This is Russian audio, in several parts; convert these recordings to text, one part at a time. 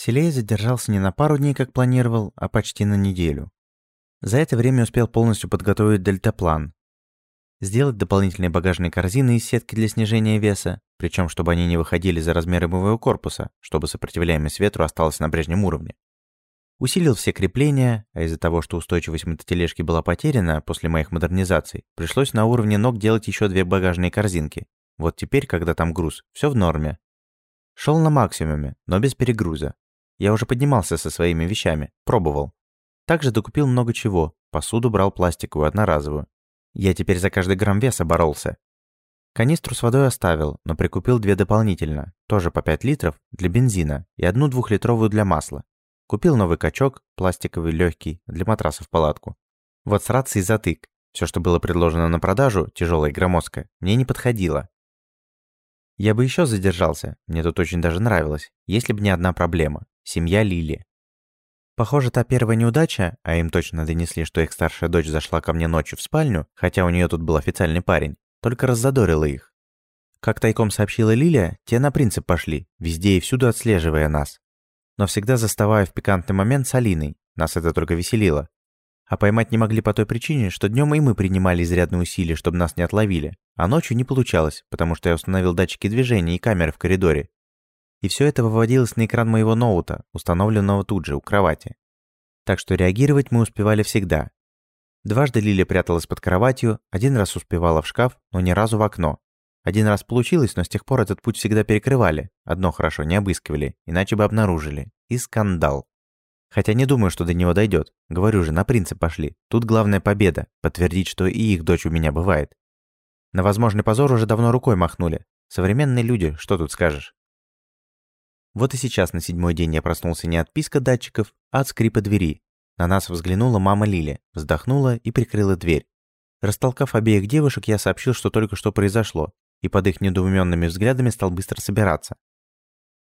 В селе я задержался не на пару дней, как планировал, а почти на неделю. За это время успел полностью подготовить дельтаплан. Сделать дополнительные багажные корзины из сетки для снижения веса, причем чтобы они не выходили за размеры моего корпуса, чтобы сопротивляемость ветру осталась на прежнем уровне. Усилил все крепления, а из-за того, что устойчивость мототележки была потеряна после моих модернизаций, пришлось на уровне ног делать еще две багажные корзинки. Вот теперь, когда там груз, все в норме. Шел на максимуме, но без перегруза. Я уже поднимался со своими вещами, пробовал. Также докупил много чего, посуду брал пластиковую, одноразовую. Я теперь за каждый грамм веса боролся. Канистру с водой оставил, но прикупил две дополнительно, тоже по 5 литров, для бензина и одну двухлитровую для масла. Купил новый качок, пластиковый, легкий, для матраса в палатку. Вот с рацией затык. Все, что было предложено на продажу, тяжелое и громоздкое, мне не подходило. Я бы еще задержался, мне тут очень даже нравилось, если бы не одна проблема – семья Лили. Похоже, та первая неудача, а им точно донесли, что их старшая дочь зашла ко мне ночью в спальню, хотя у нее тут был официальный парень, только раззадорила их. Как тайком сообщила Лилия, те на принцип пошли, везде и всюду отслеживая нас но всегда заставая в пикантный момент с Алиной. Нас это только веселило. А поймать не могли по той причине, что днем и мы принимали изрядные усилия, чтобы нас не отловили. А ночью не получалось, потому что я установил датчики движения и камеры в коридоре. И все это выводилось на экран моего ноута, установленного тут же, у кровати. Так что реагировать мы успевали всегда. Дважды Лиля пряталась под кроватью, один раз успевала в шкаф, но ни разу в окно. Один раз получилось, но с тех пор этот путь всегда перекрывали. Одно хорошо, не обыскивали, иначе бы обнаружили. И скандал. Хотя не думаю, что до него дойдет. Говорю же, на принцип пошли. Тут главная победа. Подтвердить, что и их дочь у меня бывает. На возможный позор уже давно рукой махнули. Современные люди, что тут скажешь? Вот и сейчас на седьмой день я проснулся не от писка датчиков, а от скрипа двери. На нас взглянула мама Лили, вздохнула и прикрыла дверь. Растолкав обеих девушек, я сообщил, что только что произошло, и под их недоуменными взглядами стал быстро собираться.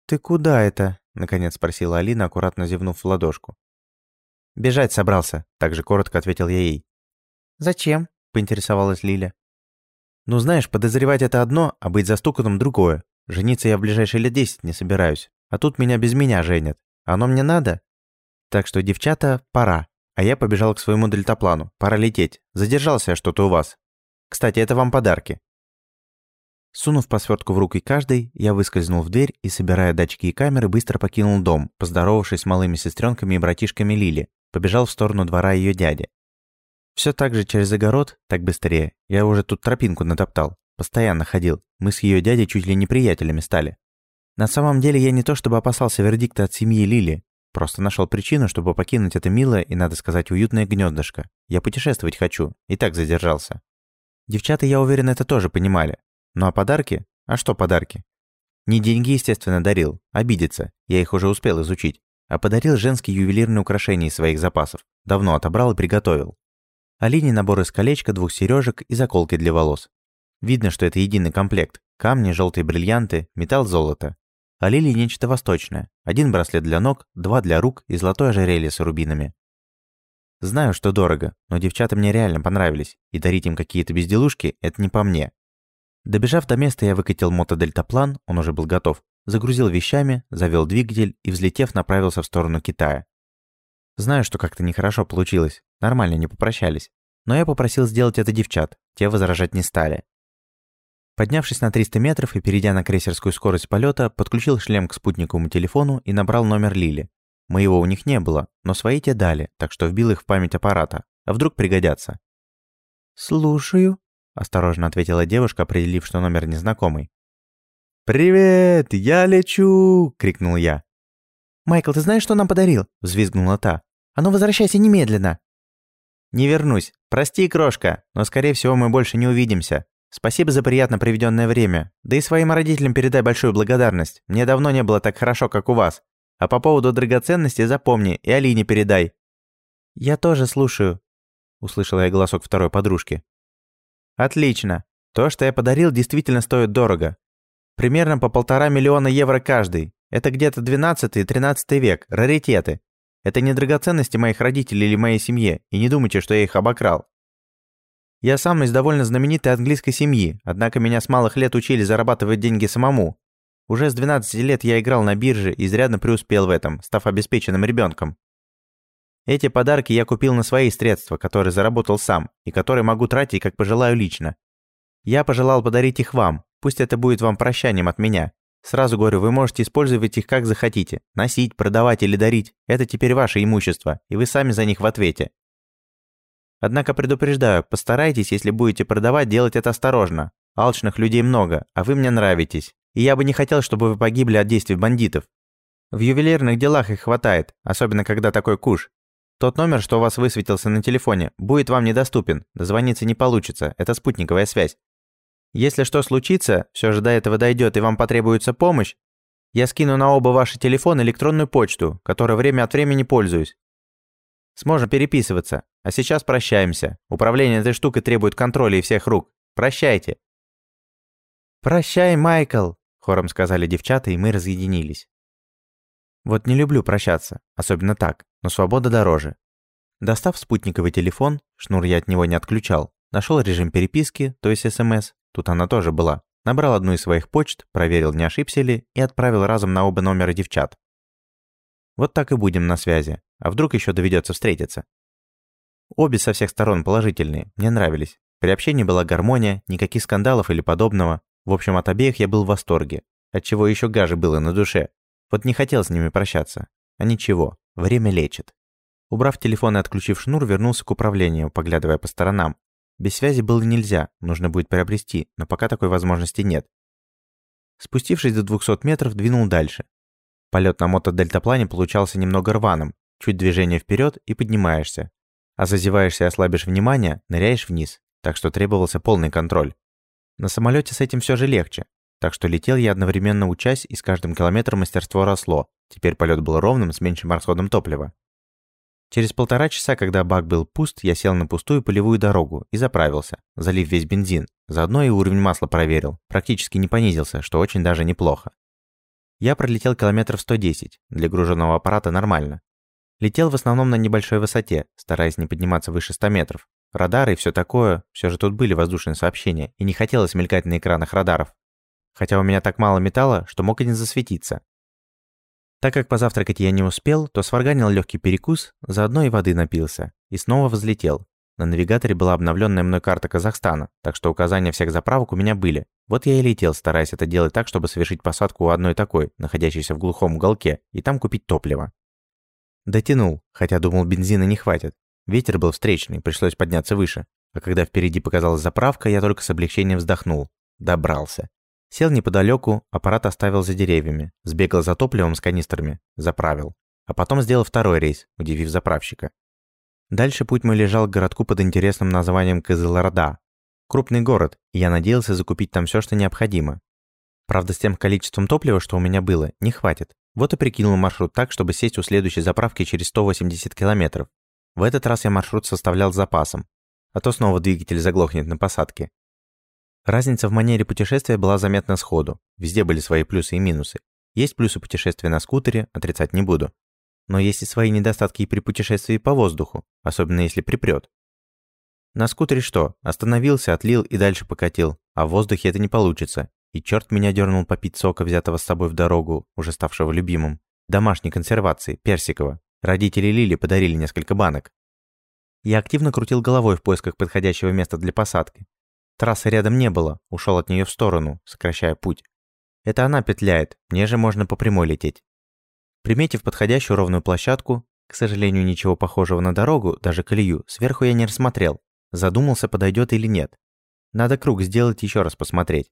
«Ты куда это?» – наконец спросила Алина, аккуратно зевнув в ладошку. «Бежать собрался», – также коротко ответил я ей. «Зачем?» – поинтересовалась Лиля. «Ну знаешь, подозревать это одно, а быть застуканным другое. Жениться я в ближайшие лет десять не собираюсь, а тут меня без меня женят. Оно мне надо? Так что, девчата, пора. А я побежал к своему дельтаплану. Пора лететь. Задержался я что-то у вас. Кстати, это вам подарки. Сунув по свертку в руки каждой, я выскользнул в дверь и, собирая датчики и камеры, быстро покинул дом, поздоровавшись с малыми сестренками и братишками Лили, побежал в сторону двора ее дяди. Все так же через огород, так быстрее. Я уже тут тропинку натоптал. Постоянно ходил. Мы с ее дядей чуть ли не приятелями стали. На самом деле я не то чтобы опасался вердикта от семьи Лили, просто нашел причину, чтобы покинуть это милое и, надо сказать, уютное гнездышко. Я путешествовать хочу, и так задержался. Девчата, я уверен, это тоже понимали. Ну а подарки? А что подарки? Не деньги, естественно, дарил. Обидится. Я их уже успел изучить. А подарил женские ювелирные украшения из своих запасов. Давно отобрал и приготовил. Алине набор из колечка, двух сережек и заколки для волос. Видно, что это единый комплект. Камни, желтые бриллианты, металл, золото. А Лили нечто восточное. Один браслет для ног, два для рук и золотое ожерелье с рубинами. Знаю, что дорого, но девчата мне реально понравились, и дарить им какие-то безделушки – это не по мне. Добежав до места, я выкатил мотодельтаплан, он уже был готов, загрузил вещами, завел двигатель и, взлетев, направился в сторону Китая. Знаю, что как-то нехорошо получилось, нормально не попрощались, но я попросил сделать это девчат, те возражать не стали. Поднявшись на 300 метров и перейдя на крейсерскую скорость полета, подключил шлем к спутниковому телефону и набрал номер Лили. Моего у них не было, но свои те дали, так что вбил их в память аппарата. А вдруг пригодятся? «Слушаю», осторожно ответила девушка, определив, что номер незнакомый. «Привет, я лечу!» — крикнул я. «Майкл, ты знаешь, что нам подарил?» — взвизгнула та. «А ну возвращайся немедленно!» «Не вернусь. Прости, крошка, но, скорее всего, мы больше не увидимся. Спасибо за приятно проведенное время. Да и своим родителям передай большую благодарность. Мне давно не было так хорошо, как у вас. А по поводу драгоценности запомни и Алине передай». «Я тоже слушаю», — услышала я голосок второй подружки. Отлично. То, что я подарил, действительно стоит дорого. Примерно по полтора миллиона евро каждый. Это где-то 12-13 век, раритеты. Это не драгоценности моих родителей или моей семьи, и не думайте, что я их обокрал. Я сам из довольно знаменитой английской семьи, однако меня с малых лет учили зарабатывать деньги самому. Уже с 12 лет я играл на бирже и изрядно преуспел в этом, став обеспеченным ребенком. Эти подарки я купил на свои средства, которые заработал сам, и которые могу тратить, как пожелаю лично. Я пожелал подарить их вам, пусть это будет вам прощанием от меня. Сразу говорю, вы можете использовать их как захотите. Носить, продавать или дарить – это теперь ваше имущество, и вы сами за них в ответе. Однако предупреждаю, постарайтесь, если будете продавать, делать это осторожно. Алчных людей много, а вы мне нравитесь. И я бы не хотел, чтобы вы погибли от действий бандитов. В ювелирных делах их хватает, особенно когда такой куш. Тот номер, что у вас высветился на телефоне, будет вам недоступен, дозвониться не получится, это спутниковая связь. Если что случится, все же до этого дойдет и вам потребуется помощь, я скину на оба ваши телефоны электронную почту, которой время от времени пользуюсь. Сможем переписываться. А сейчас прощаемся. Управление этой штукой требует контроля и всех рук. Прощайте. «Прощай, Майкл!» – хором сказали девчата, и мы разъединились. Вот не люблю прощаться, особенно так, но свобода дороже. Достав спутниковый телефон, шнур я от него не отключал, нашел режим переписки, то есть СМС, тут она тоже была, набрал одну из своих почт, проверил, не ошибся ли, и отправил разом на оба номера девчат. Вот так и будем на связи, а вдруг еще доведется встретиться. Обе со всех сторон положительные, мне нравились. При общении была гармония, никаких скандалов или подобного. В общем, от обеих я был в восторге. Отчего еще гаже было на душе. Вот не хотел с ними прощаться. А ничего, время лечит. Убрав телефон и отключив шнур, вернулся к управлению, поглядывая по сторонам. Без связи было нельзя, нужно будет приобрести, но пока такой возможности нет. Спустившись до 200 метров, двинул дальше. Полет на мотодельтаплане получался немного рваным, чуть движение вперед и поднимаешься. А зазеваешься и ослабишь внимание, ныряешь вниз, так что требовался полный контроль. На самолете с этим все же легче, так что летел я одновременно учась, и с каждым километром мастерство росло. Теперь полет был ровным, с меньшим расходом топлива. Через полтора часа, когда бак был пуст, я сел на пустую полевую дорогу и заправился, залив весь бензин. Заодно и уровень масла проверил. Практически не понизился, что очень даже неплохо. Я пролетел километров 110. Для груженного аппарата нормально. Летел в основном на небольшой высоте, стараясь не подниматься выше 100 метров. Радары и все такое, все же тут были воздушные сообщения, и не хотелось мелькать на экранах радаров. Хотя у меня так мало металла, что мог и не засветиться. Так как позавтракать я не успел, то сварганил легкий перекус, заодно и воды напился, и снова взлетел. На навигаторе была обновленная мной карта Казахстана, так что указания всех заправок у меня были. Вот я и летел, стараясь это делать так, чтобы совершить посадку у одной такой, находящейся в глухом уголке, и там купить топливо. Дотянул, хотя думал, бензина не хватит. Ветер был встречный, пришлось подняться выше. А когда впереди показалась заправка, я только с облегчением вздохнул. Добрался. Сел неподалеку, аппарат оставил за деревьями, сбегал за топливом с канистрами, заправил. А потом сделал второй рейс, удивив заправщика. Дальше путь мой лежал к городку под интересным названием Кызылорда. Крупный город, и я надеялся закупить там все, что необходимо. Правда, с тем количеством топлива, что у меня было, не хватит. Вот и прикинул маршрут так, чтобы сесть у следующей заправки через 180 километров. В этот раз я маршрут составлял с запасом, а то снова двигатель заглохнет на посадке. Разница в манере путешествия была заметна сходу. Везде были свои плюсы и минусы. Есть плюсы путешествия на скутере, отрицать не буду. Но есть и свои недостатки и при путешествии по воздуху, особенно если припрёт. На скутере что? Остановился, отлил и дальше покатил. А в воздухе это не получится. И черт меня дернул попить сока, взятого с собой в дорогу, уже ставшего любимым. Домашней консервации, персикового. Родители Лили подарили несколько банок. Я активно крутил головой в поисках подходящего места для посадки, Трассы рядом не было, ушел от нее в сторону, сокращая путь. Это она петляет, мне же можно по прямой лететь. Приметив подходящую ровную площадку, к сожалению, ничего похожего на дорогу, даже колею, сверху я не рассмотрел. Задумался, подойдет или нет. Надо круг сделать еще раз посмотреть.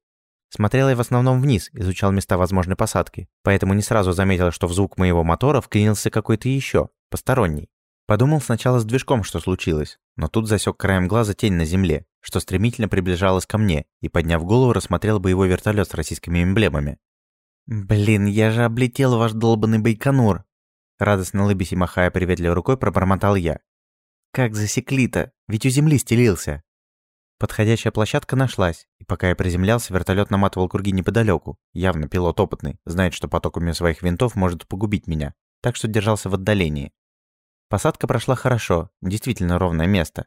Смотрел я в основном вниз, изучал места возможной посадки, поэтому не сразу заметил, что в звук моего мотора вклинился какой-то еще, посторонний. Подумал сначала с движком, что случилось, но тут засек краем глаза тень на земле, что стремительно приближалась ко мне, и, подняв голову, рассмотрел боевой вертолет с российскими эмблемами. «Блин, я же облетел ваш долбанный Байконур!» Радостно лыбясь и махая приветливой рукой, пробормотал я. «Как засекли-то? Ведь у земли стелился!» Подходящая площадка нашлась, и пока я приземлялся, вертолет наматывал круги неподалеку. Явно пилот опытный, знает, что потоками своих винтов может погубить меня, так что держался в отдалении. Посадка прошла хорошо, действительно ровное место.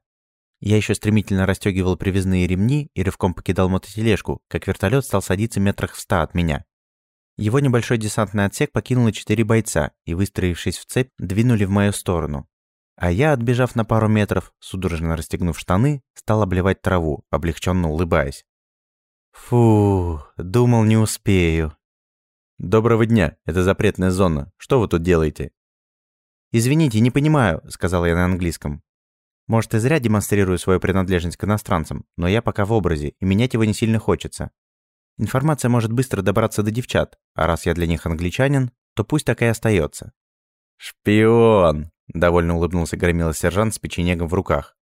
Я еще стремительно расстегивал привязные ремни и рывком покидал мототележку, как вертолет стал садиться метрах в ста от меня. Его небольшой десантный отсек покинуло четыре бойца и, выстроившись в цепь, двинули в мою сторону. А я, отбежав на пару метров, судорожно расстегнув штаны, стал обливать траву, облегченно улыбаясь. Фу, думал, не успею. «Доброго дня, это запретная зона. Что вы тут делаете?» «Извините, не понимаю», — сказал я на английском. «Может, и зря демонстрирую свою принадлежность к иностранцам, но я пока в образе, и менять его не сильно хочется. Информация может быстро добраться до девчат, а раз я для них англичанин, то пусть так и остается. «Шпион!» – довольно улыбнулся громила сержант с печенегом в руках.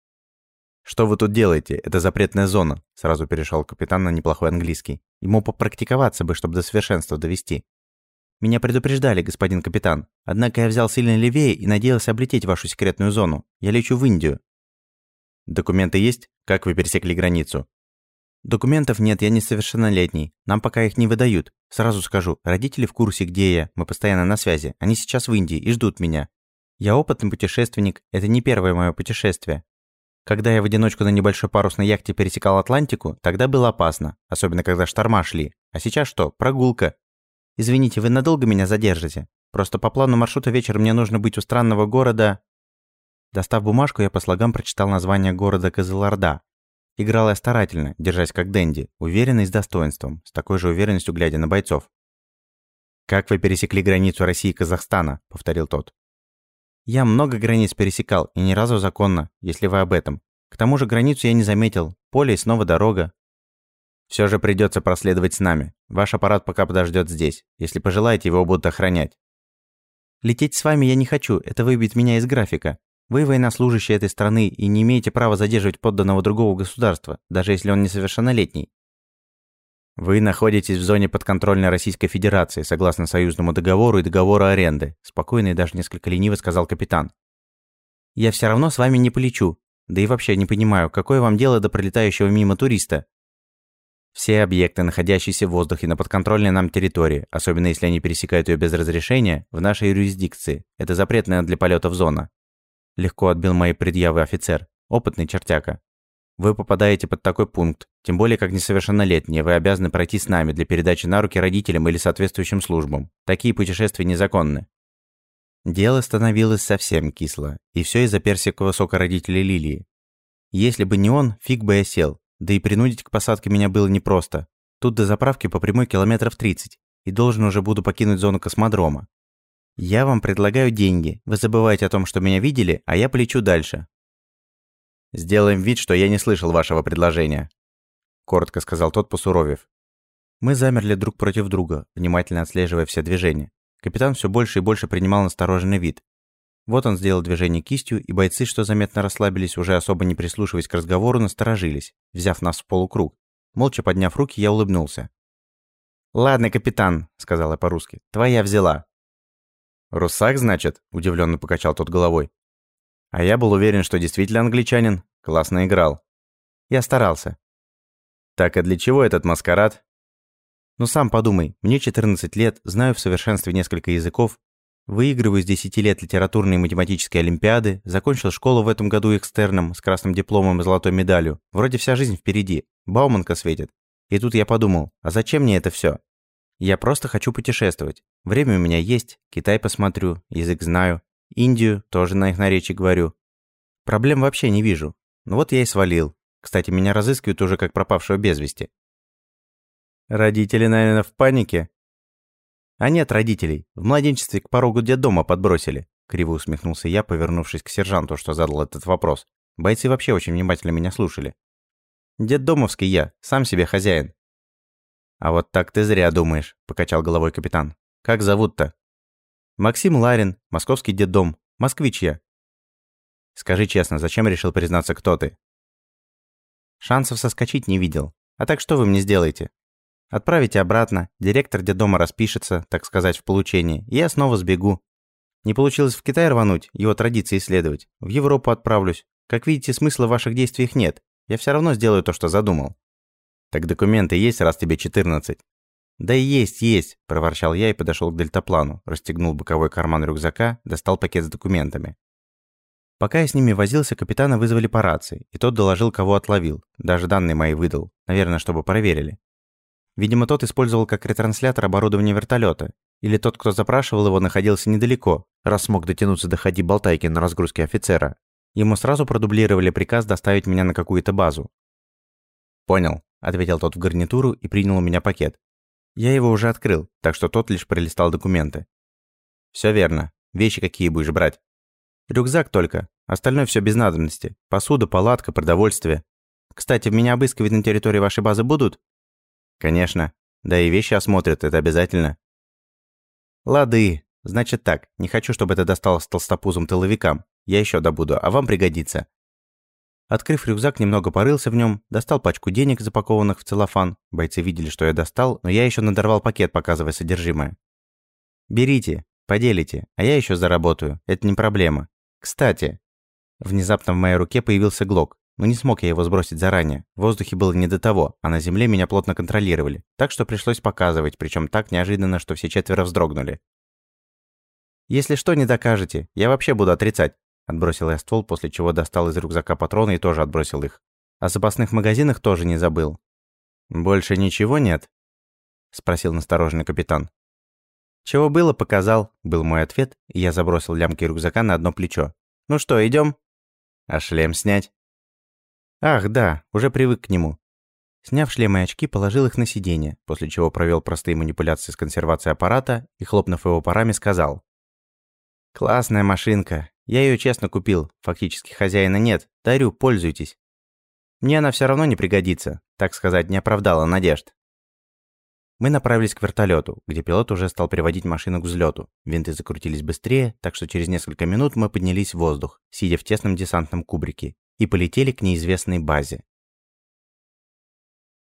«Что вы тут делаете? Это запретная зона», – сразу перешел капитан на неплохой английский. Ему попрактиковаться бы, чтобы до совершенства довести. «Меня предупреждали, господин капитан. Однако я взял сильно левее и надеялся облететь вашу секретную зону. Я лечу в Индию». «Документы есть? Как вы пересекли границу?» Документов нет, я несовершеннолетний. Нам пока их не выдают. Сразу скажу, родители в курсе, где я. Мы постоянно на связи. Они сейчас в Индии и ждут меня. Я опытный путешественник. Это не первое мое путешествие. Когда я в одиночку на небольшой парусной яхте пересекал Атлантику, тогда было опасно, особенно когда шторма шли. А сейчас что? Прогулка. Извините, вы надолго меня задержите? Просто по плану маршрута вечером мне нужно быть у странного города... Достав бумажку, я по слогам прочитал название города Кызылорда, Играл я старательно, держась как Дэнди, уверенно и с достоинством, с такой же уверенностью глядя на бойцов. «Как вы пересекли границу России и Казахстана?» – повторил тот. «Я много границ пересекал, и ни разу законно, если вы об этом. К тому же границу я не заметил. Поле и снова дорога. Все же придется проследовать с нами. Ваш аппарат пока подождет здесь. Если пожелаете, его будут охранять. Лететь с вами я не хочу, это выбьет меня из графика. Вы военнослужащий этой страны и не имеете права задерживать подданного другого государства, даже если он несовершеннолетний. Вы находитесь в зоне подконтрольной Российской Федерации, согласно союзному договору и договору аренды, спокойно и даже несколько лениво сказал капитан. Я все равно с вами не полечу. Да и вообще не понимаю, какое вам дело до пролетающего мимо туриста? Все объекты, находящиеся в воздухе на подконтрольной нам территории, особенно если они пересекают ее без разрешения, в нашей юрисдикции, это запретная для полетов зона. Легко отбил мои предъявы офицер. Опытный чертяка. Вы попадаете под такой пункт, тем более как несовершеннолетние, вы обязаны пройти с нами для передачи на руки родителям или соответствующим службам. Такие путешествия незаконны. Дело становилось совсем кисло, и все из-за персикового сока родителей Лилии. Если бы не он, фиг бы я сел, да и принудить к посадке меня было непросто. Тут до заправки по прямой километров 30, и должен уже буду покинуть зону космодрома. «Я вам предлагаю деньги. Вы забываете о том, что меня видели, а я полечу дальше». «Сделаем вид, что я не слышал вашего предложения», – коротко сказал тот, посуровев. Мы замерли друг против друга, внимательно отслеживая все движения. Капитан все больше и больше принимал настороженный вид. Вот он сделал движение кистью, и бойцы, что заметно расслабились, уже особо не прислушиваясь к разговору, насторожились, взяв нас в полукруг. Молча подняв руки, я улыбнулся. «Ладно, капитан», — сказал я по-русски, — «твоя взяла. «Русак, значит?» – удивленно покачал тот головой. «А я был уверен, что действительно англичанин. Классно играл». «Я старался». «Так, а для чего этот маскарад?» «Ну сам подумай, мне 14 лет, знаю в совершенстве несколько языков, выигрываю с 10 лет литературные и математические олимпиады, закончил школу в этом году экстерном с красным дипломом и золотой медалью. Вроде вся жизнь впереди. Бауманка светит. И тут я подумал, а зачем мне это все? Я просто хочу путешествовать. Время у меня есть, Китай посмотрю, язык знаю. Индию тоже на их наречии говорю. Проблем вообще не вижу. Ну вот я и свалил. Кстати, меня разыскивают уже как пропавшего без вести. Родители, наверное, в панике? А нет родителей. В младенчестве к порогу детдома подбросили. Криво усмехнулся я, повернувшись к сержанту, что задал этот вопрос. Бойцы вообще очень внимательно меня слушали. Детдомовский я, сам себе хозяин. «А вот так ты зря думаешь», – покачал головой капитан. «Как зовут-то?» «Максим Ларин, московский детдом, москвич я». «Скажи честно, зачем решил признаться, кто ты?» «Шансов соскочить не видел. А так что вы мне сделаете?» «Отправите обратно, директор детдома распишется, так сказать, в получении, и я снова сбегу. Не получилось в Китай рвануть, его традиции исследовать. В Европу отправлюсь. Как видите, смысла в ваших действиях нет. Я все равно сделаю то, что задумал. «Так документы есть, раз тебе 14?» «Да и есть, есть», – проворчал я и подошел к дельтаплану, расстегнул боковой карман рюкзака, достал пакет с документами. Пока я с ними возился, капитана вызвали по рации, и тот доложил, кого отловил. Даже данные мои выдал, наверное, чтобы проверили. Видимо, тот использовал как ретранслятор оборудование вертолета, или тот, кто запрашивал его, находился недалеко, раз смог дотянуться до ходи болтайки на разгрузке офицера. Ему сразу продублировали приказ доставить меня на какую-то базу. «Понял», — ответил тот в гарнитуру и принял у меня пакет. Я его уже открыл, так что тот лишь пролистал документы. Все верно. Вещи какие будешь брать?» «Рюкзак только. Остальное все без надобности. Посуда, палатка, продовольствие. Кстати, меня обыскивать на территории вашей базы будут?» «Конечно. Да и вещи осмотрят, это обязательно». «Лады. Значит так, не хочу, чтобы это досталось толстопузым тыловикам. Я еще добуду, а вам пригодится». Открыв рюкзак, немного порылся в нем, достал пачку денег, запакованных в целлофан. Бойцы видели, что я достал, но я еще надорвал пакет, показывая содержимое. «Берите, поделите, а я еще заработаю, это не проблема. Кстати...» Внезапно в моей руке появился глок, но не смог я его сбросить заранее. В воздухе было не до того, а на земле меня плотно контролировали, так что пришлось показывать, причем так неожиданно, что все четверо вздрогнули. «Если что, не докажете, я вообще буду отрицать», Отбросил я ствол, после чего достал из рюкзака патроны и тоже отбросил их. О запасных магазинах тоже не забыл. «Больше ничего нет?» Спросил настороженный капитан. «Чего было, показал», был мой ответ, и я забросил лямки рюкзака на одно плечо. «Ну что, идем? «А шлем снять?» «Ах, да, уже привык к нему». Сняв шлем и очки, положил их на сиденье, после чего провел простые манипуляции с консервацией аппарата и, хлопнув его парами, сказал. «Классная машинка. Я ее честно купил. Фактически хозяина нет. Дарю, пользуйтесь. Мне она все равно не пригодится. Так сказать, не оправдала надежд». Мы направились к вертолету, где пилот уже стал приводить машину к взлету. Винты закрутились быстрее, так что через несколько минут мы поднялись в воздух, сидя в тесном десантном кубрике, и полетели к неизвестной базе.